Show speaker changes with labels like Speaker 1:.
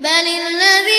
Speaker 1: بل الذي